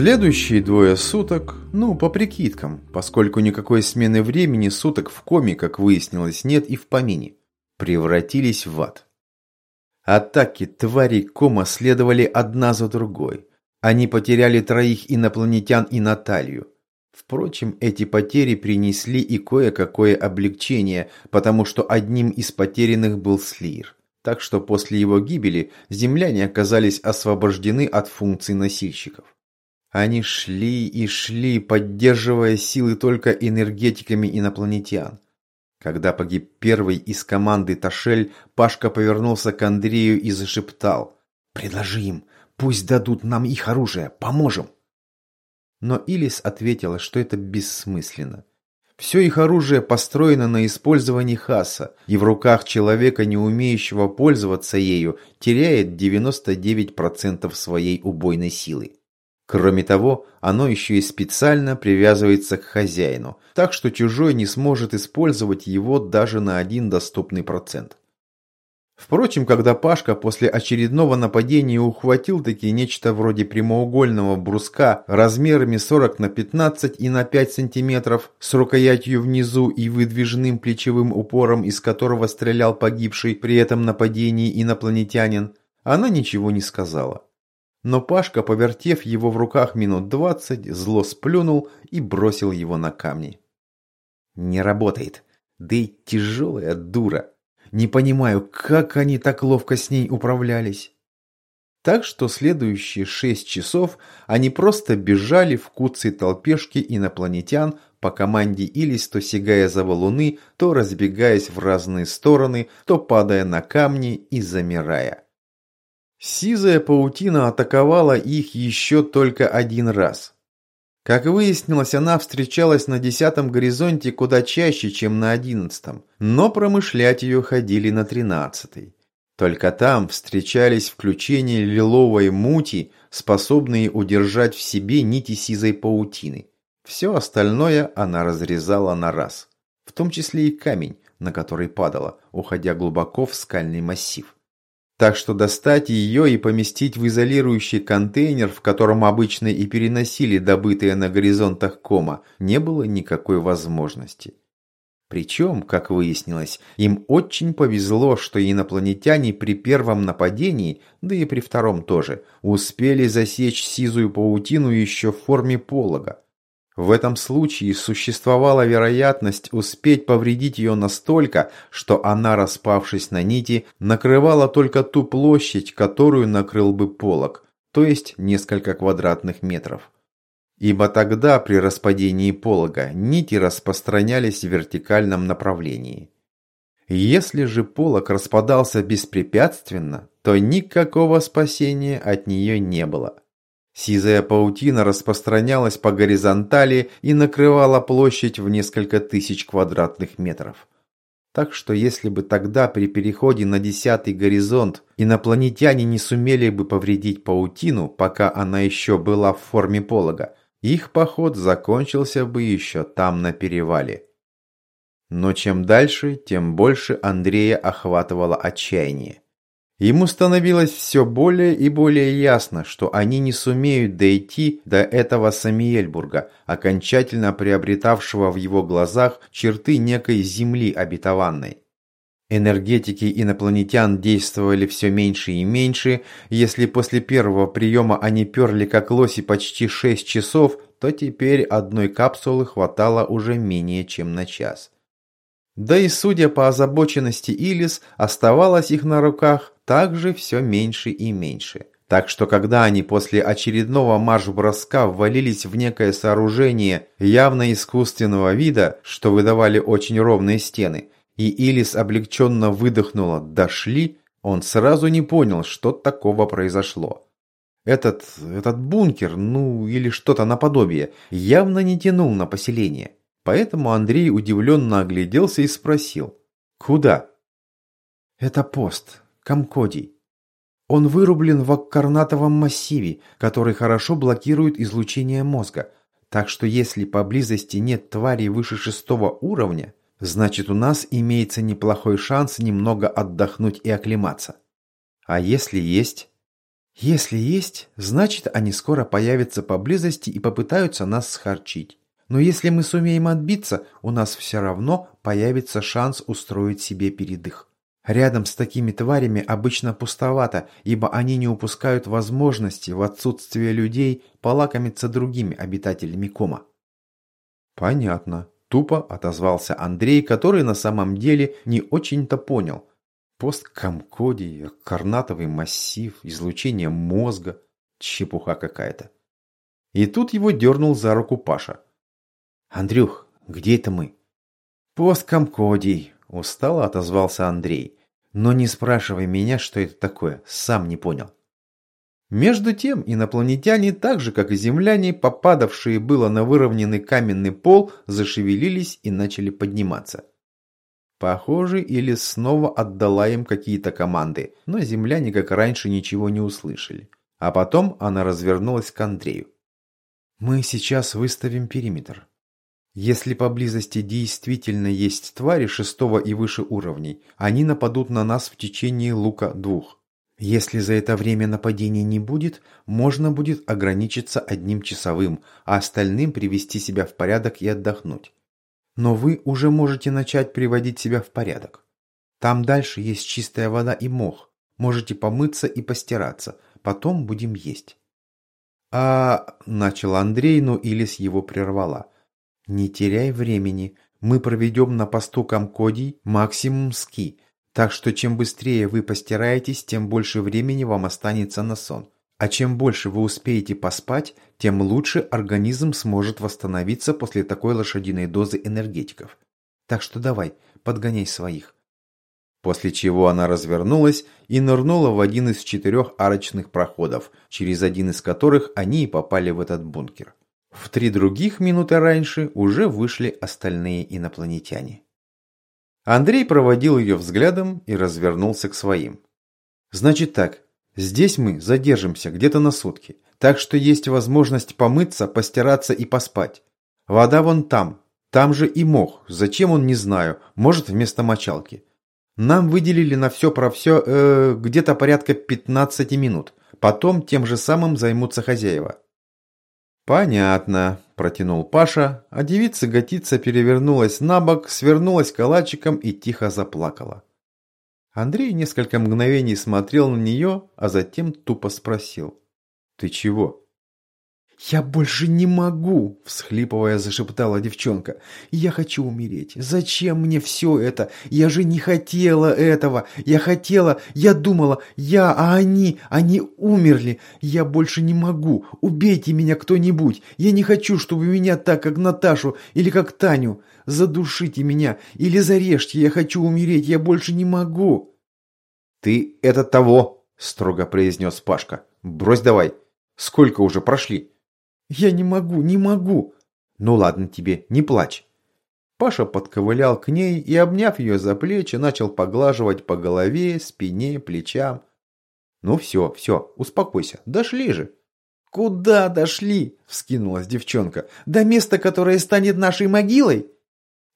Следующие двое суток, ну, по прикидкам, поскольку никакой смены времени суток в коме, как выяснилось, нет и в помине, превратились в ад. Атаки тварей кома следовали одна за другой. Они потеряли троих инопланетян и Наталью. Впрочем, эти потери принесли и кое-какое облегчение, потому что одним из потерянных был Слир. Так что после его гибели земляне оказались освобождены от функций носильщиков. Они шли и шли, поддерживая силы только энергетиками инопланетян. Когда погиб первый из команды Ташель, Пашка повернулся к Андрею и зашептал. «Предложи им, пусть дадут нам их оружие, поможем!» Но Илис ответила, что это бессмысленно. Все их оружие построено на использовании хаса, и в руках человека, не умеющего пользоваться ею, теряет 99% своей убойной силы. Кроме того, оно еще и специально привязывается к хозяину, так что чужой не сможет использовать его даже на один доступный процент. Впрочем, когда Пашка после очередного нападения ухватил таки нечто вроде прямоугольного бруска размерами 40 на 15 и на 5 сантиметров с рукоятью внизу и выдвижным плечевым упором, из которого стрелял погибший при этом нападении инопланетянин, она ничего не сказала. Но Пашка, повертев его в руках минут двадцать, зло сплюнул и бросил его на камни. «Не работает. Да и тяжелая дура. Не понимаю, как они так ловко с ней управлялись». Так что следующие шесть часов они просто бежали в куцей толпешке инопланетян по команде Илис, то сигая за валуны, то разбегаясь в разные стороны, то падая на камни и замирая. Сизая паутина атаковала их еще только один раз. Как выяснилось, она встречалась на десятом горизонте куда чаще, чем на одиннадцатом, но промышлять ее ходили на тринадцатый. Только там встречались включения лиловой мути, способные удержать в себе нити сизой паутины. Все остальное она разрезала на раз, в том числе и камень, на который падала, уходя глубоко в скальный массив. Так что достать ее и поместить в изолирующий контейнер, в котором обычно и переносили добытые на горизонтах кома, не было никакой возможности. Причем, как выяснилось, им очень повезло, что инопланетяне при первом нападении, да и при втором тоже, успели засечь сизую паутину еще в форме полога. В этом случае существовала вероятность успеть повредить ее настолько, что она, распавшись на нити, накрывала только ту площадь, которую накрыл бы полог, то есть несколько квадратных метров. Ибо тогда при распадении полога нити распространялись в вертикальном направлении. Если же полог распадался беспрепятственно, то никакого спасения от нее не было. Сизая паутина распространялась по горизонтали и накрывала площадь в несколько тысяч квадратных метров. Так что если бы тогда при переходе на десятый горизонт инопланетяне не сумели бы повредить паутину, пока она еще была в форме полога, их поход закончился бы еще там на перевале. Но чем дальше, тем больше Андрея охватывало отчаяние. Ему становилось все более и более ясно, что они не сумеют дойти до этого Самиельбурга, окончательно приобретавшего в его глазах черты некой земли обетованной. Энергетики инопланетян действовали все меньше и меньше, если после первого приема они перли как лоси почти 6 часов, то теперь одной капсулы хватало уже менее чем на час. Да и судя по озабоченности Илис, оставалось их на руках также все меньше и меньше. Так что когда они после очередного марш-броска ввалились в некое сооружение явно искусственного вида, что выдавали очень ровные стены, и Илис облегченно выдохнула «дошли», он сразу не понял, что такого произошло. Этот, этот бункер, ну или что-то наподобие, явно не тянул на поселение. Поэтому Андрей удивленно огляделся и спросил «Куда?» «Это пост. Камкодий. Он вырублен в аккарнатовом массиве, который хорошо блокирует излучение мозга. Так что если поблизости нет тварей выше шестого уровня, значит у нас имеется неплохой шанс немного отдохнуть и оклематься. А если есть? Если есть, значит, они скоро появятся поблизости и попытаются нас схарчить. Но если мы сумеем отбиться, у нас все равно появится шанс устроить себе передых. Рядом с такими тварями обычно пустовато, ибо они не упускают возможности в отсутствие людей полакомиться другими обитателями кома. Понятно. Тупо отозвался Андрей, который на самом деле не очень-то понял. Посткамкодий, карнатовый массив, излучение мозга. Чепуха какая-то. И тут его дернул за руку Паша. «Андрюх, где это мы?» «Посткамкодий», – устало отозвался Андрей. «Но не спрашивай меня, что это такое, сам не понял». Между тем инопланетяне, так же как и земляне, попадавшие было на выровненный каменный пол, зашевелились и начали подниматься. Похоже, Илис снова отдала им какие-то команды, но земляне, как раньше, ничего не услышали. А потом она развернулась к Андрею. «Мы сейчас выставим периметр. Если поблизости действительно есть твари шестого и выше уровней, они нападут на нас в течение лука двух. Если за это время нападения не будет, можно будет ограничиться одним часовым, а остальным привести себя в порядок и отдохнуть. Но вы уже можете начать приводить себя в порядок. Там дальше есть чистая вода и мох. Можете помыться и постираться. Потом будем есть. А... Начал Андрей, но Илис его прервала. Не теряй времени. Мы проведем на посту Комкодий максимум ски – так что чем быстрее вы постираетесь, тем больше времени вам останется на сон. А чем больше вы успеете поспать, тем лучше организм сможет восстановиться после такой лошадиной дозы энергетиков. Так что давай, подгоняй своих. После чего она развернулась и нырнула в один из четырех арочных проходов, через один из которых они и попали в этот бункер. В три других минуты раньше уже вышли остальные инопланетяне. Андрей проводил ее взглядом и развернулся к своим. «Значит так, здесь мы задержимся где-то на сутки, так что есть возможность помыться, постираться и поспать. Вода вон там, там же и мох, зачем он не знаю, может вместо мочалки. Нам выделили на все про все э, где-то порядка 15 минут, потом тем же самым займутся хозяева». «Понятно», протянул Паша, а девица-готица перевернулась на бок, свернулась калачиком и тихо заплакала. Андрей несколько мгновений смотрел на нее, а затем тупо спросил. «Ты чего?» «Я больше не могу!» – всхлипывая, зашептала девчонка. «Я хочу умереть. Зачем мне все это? Я же не хотела этого. Я хотела, я думала, я, а они, они умерли. Я больше не могу. Убейте меня кто-нибудь. Я не хочу, чтобы меня так, как Наташу или как Таню. Задушите меня или зарежьте. Я хочу умереть. Я больше не могу!» «Ты это того!» – строго произнес Пашка. «Брось давай. Сколько уже прошли?» «Я не могу, не могу!» «Ну ладно тебе, не плачь!» Паша подковылял к ней и, обняв ее за плечи, начал поглаживать по голове, спине, плечам. «Ну все, все, успокойся, дошли же!» «Куда дошли?» – вскинулась девчонка. «До места, которое станет нашей могилой?»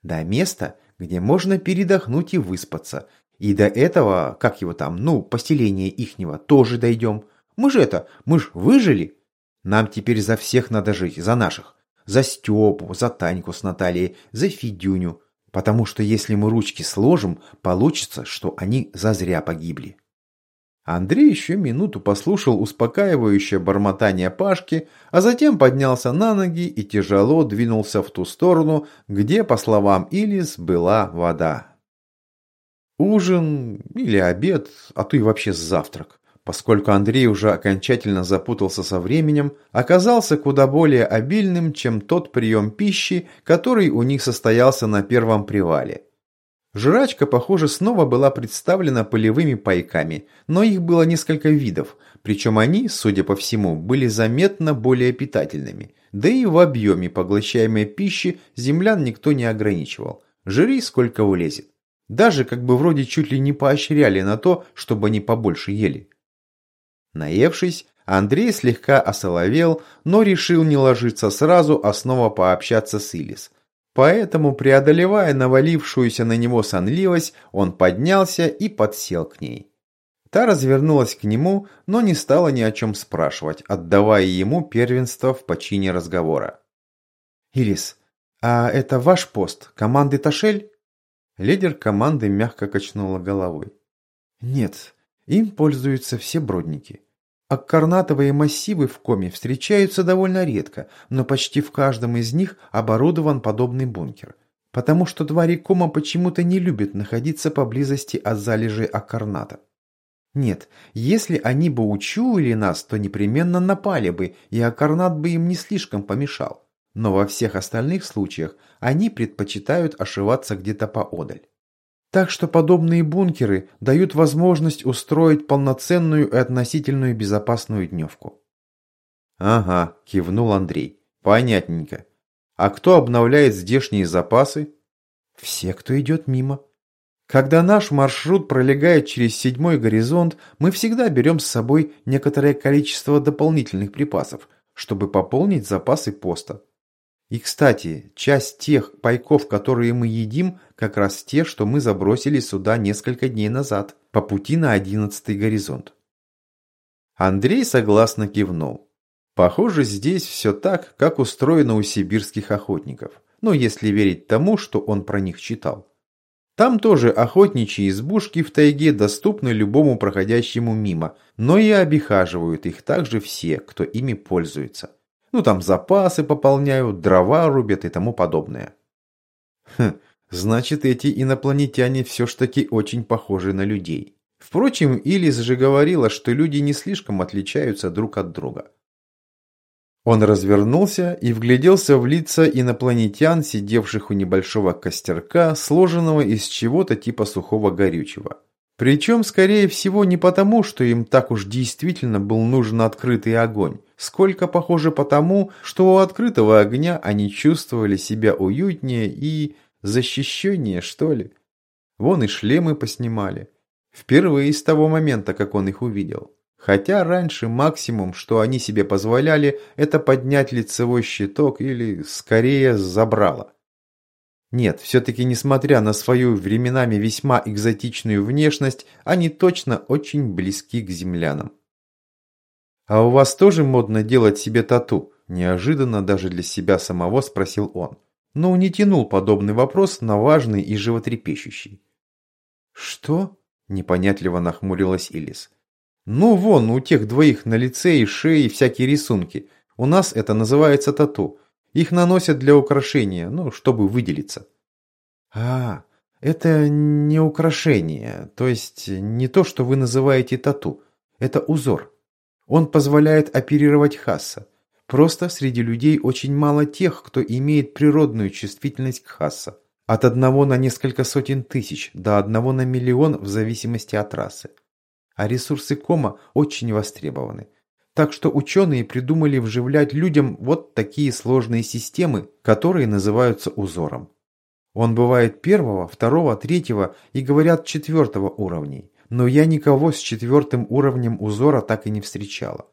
«До места, где можно передохнуть и выспаться. И до этого, как его там, ну, поселения ихнего, тоже дойдем. Мы же это, мы ж выжили!» Нам теперь за всех надо жить, за наших. За Степу, за Таньку с Натальей, за Федюню. Потому что если мы ручки сложим, получится, что они зазря погибли. Андрей еще минуту послушал успокаивающее бормотание Пашки, а затем поднялся на ноги и тяжело двинулся в ту сторону, где, по словам Илис, была вода. Ужин или обед, а то и вообще завтрак поскольку Андрей уже окончательно запутался со временем, оказался куда более обильным, чем тот прием пищи, который у них состоялся на первом привале. Жрачка, похоже, снова была представлена полевыми пайками, но их было несколько видов, причем они, судя по всему, были заметно более питательными. Да и в объеме поглощаемой пищи землян никто не ограничивал. Жри сколько влезет. Даже как бы вроде чуть ли не поощряли на то, чтобы они побольше ели. Наевшись, Андрей слегка осоловел, но решил не ложиться сразу, а снова пообщаться с Илис. Поэтому, преодолевая навалившуюся на него сонливость, он поднялся и подсел к ней. Та развернулась к нему, но не стала ни о чем спрашивать, отдавая ему первенство в почине разговора. «Ирис, а это ваш пост, команды Ташель?» Лидер команды мягко качнула головой. «Нет, им пользуются все бродники. Аккарнатовые массивы в коме встречаются довольно редко, но почти в каждом из них оборудован подобный бункер. Потому что твари кома почему-то не любят находиться поблизости от залежей аккарната. Нет, если они бы учуяли нас, то непременно напали бы, и аккарнат бы им не слишком помешал. Но во всех остальных случаях они предпочитают ошиваться где-то поодаль. Так что подобные бункеры дают возможность устроить полноценную и относительную безопасную дневку. «Ага», – кивнул Андрей. «Понятненько. А кто обновляет здешние запасы?» «Все, кто идет мимо». Когда наш маршрут пролегает через седьмой горизонт, мы всегда берем с собой некоторое количество дополнительных припасов, чтобы пополнить запасы поста. И, кстати, часть тех пайков, которые мы едим, как раз те, что мы забросили сюда несколько дней назад, по пути на одиннадцатый горизонт. Андрей согласно кивнул. Похоже, здесь все так, как устроено у сибирских охотников. Ну, если верить тому, что он про них читал. Там тоже охотничьи избушки в тайге доступны любому проходящему мимо, но и обихаживают их также все, кто ими пользуется. Ну там запасы пополняют, дрова рубят и тому подобное. Хм, значит эти инопланетяне все ж таки очень похожи на людей. Впрочем, Илис же говорила, что люди не слишком отличаются друг от друга. Он развернулся и вгляделся в лица инопланетян, сидевших у небольшого костерка, сложенного из чего-то типа сухого горючего. Причем, скорее всего, не потому, что им так уж действительно был нужен открытый огонь, сколько, похоже, потому, что у открытого огня они чувствовали себя уютнее и защищеннее, что ли. Вон и шлемы поснимали. Впервые с того момента, как он их увидел. Хотя раньше максимум, что они себе позволяли, это поднять лицевой щиток или, скорее, забрало. Нет, все-таки несмотря на свою временами весьма экзотичную внешность, они точно очень близки к землянам. «А у вас тоже модно делать себе тату?» – неожиданно даже для себя самого спросил он. Но не тянул подобный вопрос на важный и животрепещущий. «Что?» – непонятливо нахмурилась Илис. «Ну вон, у тех двоих на лице и шее всякие рисунки. У нас это называется тату. Их наносят для украшения, ну, чтобы выделиться. А, это не украшение, то есть не то, что вы называете тату. Это узор. Он позволяет оперировать хасса. Просто среди людей очень мало тех, кто имеет природную чувствительность к хасса. От одного на несколько сотен тысяч до одного на миллион в зависимости от расы. А ресурсы кома очень востребованы. Так что ученые придумали вживлять людям вот такие сложные системы, которые называются узором. Он бывает первого, второго, третьего и, говорят, четвертого уровней. Но я никого с четвертым уровнем узора так и не встречала.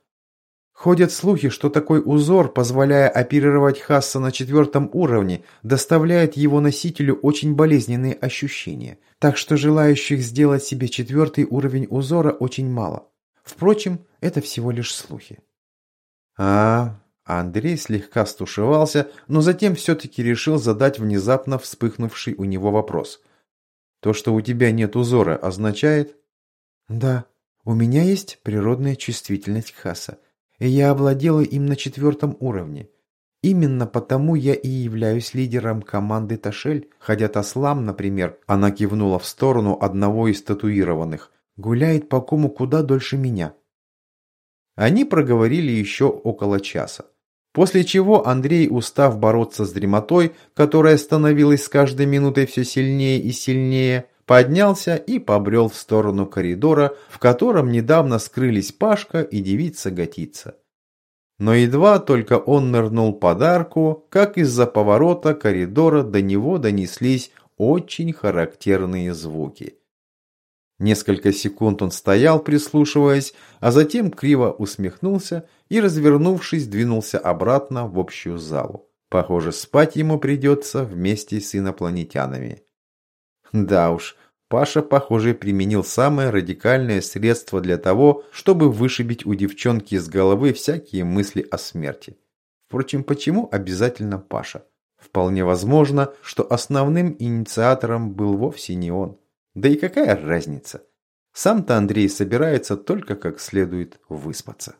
Ходят слухи, что такой узор, позволяя оперировать Хасса на четвертом уровне, доставляет его носителю очень болезненные ощущения. Так что желающих сделать себе четвертый уровень узора очень мало. Впрочем, это всего лишь слухи. А, Андрей слегка стушевался, но затем все-таки решил задать внезапно вспыхнувший у него вопрос. То, что у тебя нет узора, означает? Да, у меня есть природная чувствительность Хаса, и я овладела им на четвертом уровне. Именно потому я и являюсь лидером команды Ташель, хотя Таслам, например, она кивнула в сторону одного из татуированных, Гуляет по кому куда дольше меня. Они проговорили еще около часа. После чего Андрей, устав бороться с дремотой, которая становилась с каждой минутой все сильнее и сильнее, поднялся и побрел в сторону коридора, в котором недавно скрылись Пашка и девица Готица. Но едва только он нырнул под арку, как из-за поворота коридора до него донеслись очень характерные звуки – Несколько секунд он стоял, прислушиваясь, а затем криво усмехнулся и, развернувшись, двинулся обратно в общую залу. Похоже, спать ему придется вместе с инопланетянами. Да уж, Паша, похоже, применил самое радикальное средство для того, чтобы вышибить у девчонки из головы всякие мысли о смерти. Впрочем, почему обязательно Паша? Вполне возможно, что основным инициатором был вовсе не он. Да и какая разница? Сам-то Андрей собирается только как следует выспаться.